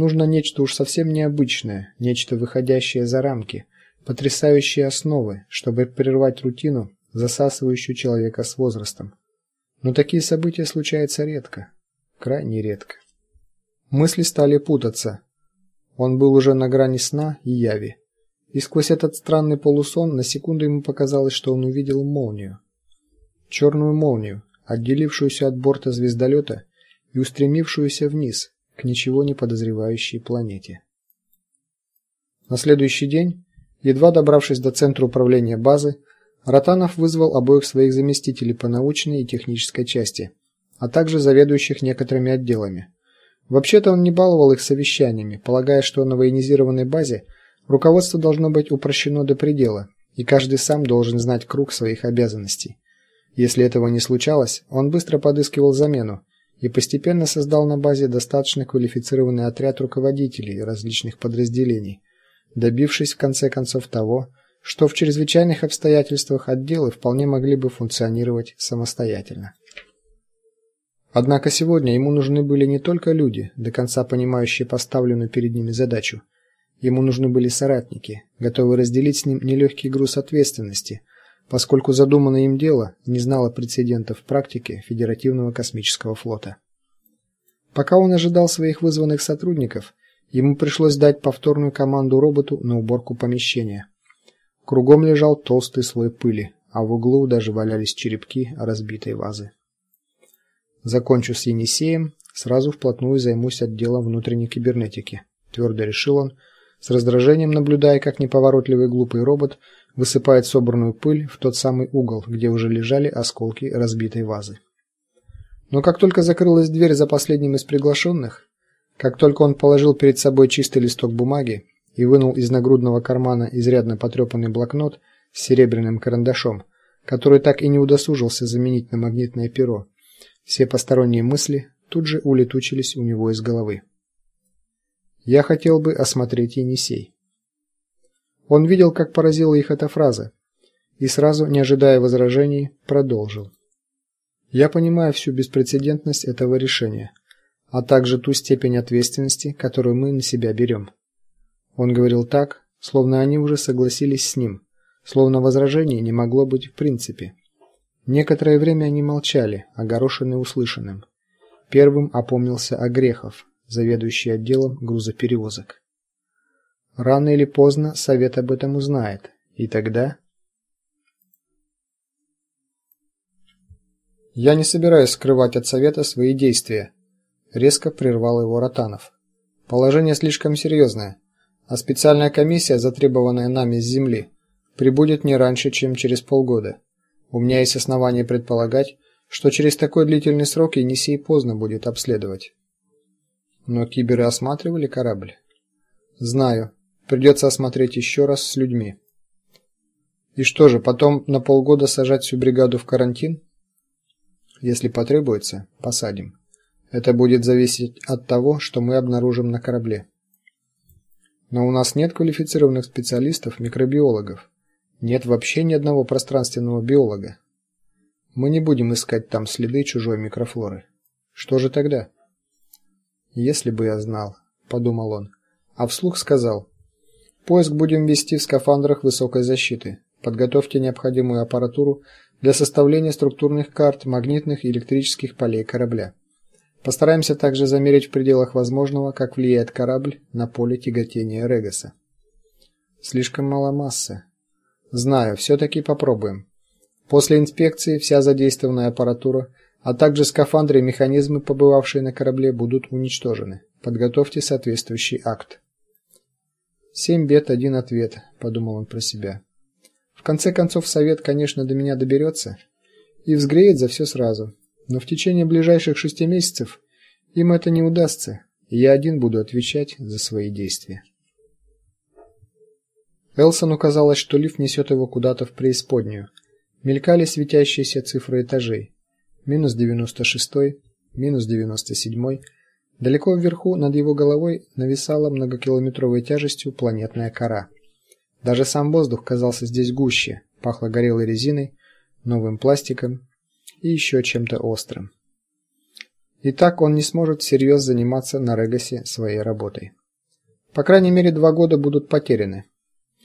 Нужно нечто уж совсем необычное, нечто выходящее за рамки, потрясающие основы, чтобы прервать рутину, засасывающую человека с возрастом. Но такие события случаются редко, крайне редко. Мысли стали путаться. Он был уже на грани сна и яви. И сквозь этот странный полусон на секунду ему показалось, что он увидел молнию. черную молнию, отделившуюся от борта звездолета и устремившуюся вниз к ничего не подозревающей планете. На следующий день, едва добравшись до центра управления базы, Ротанов вызвал обоих своих заместителей по научной и технической части, а также заведующих некоторыми отделами. Вообще-то он не баловал их совещаниями, полагая, что на военизированной базе руководство должно быть упрощено до предела, и каждый сам должен знать круг своих обязанностей. Если этого не случалось, он быстро подыскивал замену и постепенно создал на базе достаточно квалифицированный отряд руководителей различных подразделений, добившись в конце концов того, что в чрезвычайных обстоятельствах отделы вполне могли бы функционировать самостоятельно. Однако сегодня ему нужны были не только люди, до конца понимающие поставленную перед ними задачу. Ему нужны были соратники, готовые разделить с ним нелегкий груз ответственности, поскольку задуманное им дело не знало прецедентов в практике Федеративного космического флота. Пока он ожидал своих вызванных сотрудников, ему пришлось дать повторную команду роботу на уборку помещения. Кругом лежал толстый слой пыли, а в углу даже валялись черепки разбитой вазы. Закончу с Енисеем, сразу вплотную займусь отделом внутренней кибернетики, твердо решил он, с раздражением наблюдая, как неповоротливый глупый робот высыпает собранную пыль в тот самый угол, где уже лежали осколки разбитой вазы. Но как только закрылась дверь за последним из приглашенных, как только он положил перед собой чистый листок бумаги и вынул из нагрудного кармана изрядно потрепанный блокнот с серебряным карандашом, который так и не удосужился заменить на магнитное перо, все посторонние мысли тут же улетучились у него из головы. Я хотел бы осмотреть Енисей. Он видел, как поразила их эта фраза, и сразу, не ожидая возражений, продолжил. Я понимаю всю беспрецедентность этого решения, а также ту степень ответственности, которую мы на себя берем. Он говорил так, словно они уже согласились с ним, словно возражений не могло быть в принципе. Некоторое время они молчали, огорошенные услышанным. Первым опомнился Огрехов, заведующий отделом грузоперевозок. Рано или поздно совет об этом узнает, и тогда Я не собираюсь скрывать от совета свои действия, резко прервал его Ротанов. Положение слишком серьезное, а специальная комиссия, затребованная нами с земли, прибудет не раньше, чем через полгода. У меня есть основания предполагать, что через такой длительный срок Енисей поздно будет обследовать. Но киберы осматривали корабль. Знаю. Придется осмотреть еще раз с людьми. И что же, потом на полгода сажать всю бригаду в карантин? Если потребуется, посадим. Это будет зависеть от того, что мы обнаружим на корабле. Но у нас нет квалифицированных специалистов, микробиологов. Нет вообще ни одного пространственного биолога. Мы не будем искать там следы чужой микрофлоры. Что же тогда? Если бы я знал, подумал он, а вслух сказал: Поиск будем вести в скафандрах высокой защиты. Подготовьте необходимую аппаратуру для составления структурных карт магнитных и электрических полей корабля. Постараемся также замерить в пределах возможного, как влияет корабль на поле тяготения Регоса. Слишком мало массы. Знаю, все таки попробуем. После инспекции вся задействованная аппаратура, а также скафандры и механизмы, побывавшие на корабле, будут уничтожены. Подготовьте соответствующий акт. Семь бед, один ответ, подумал он про себя. В конце концов совет, конечно, до меня доберется и взгреет за все сразу. Но в течение ближайших шести месяцев им это не удастся, и я один буду отвечать за свои действия. Элсону казалось, что лифт несет его куда-то в преисподнюю. Мелькали светящиеся цифры этажей: минус девяносто шестой, минус девяносто седьмой. Далеко вверху над его головой нависала многокилометровой тяжестью планетная кора. Даже сам воздух казался здесь гуще, пахло горелой резиной, новым пластиком и еще чем-то острым. И так он не сможет всерьез заниматься на Регосе своей работой. По крайней мере, два года будут потеряны.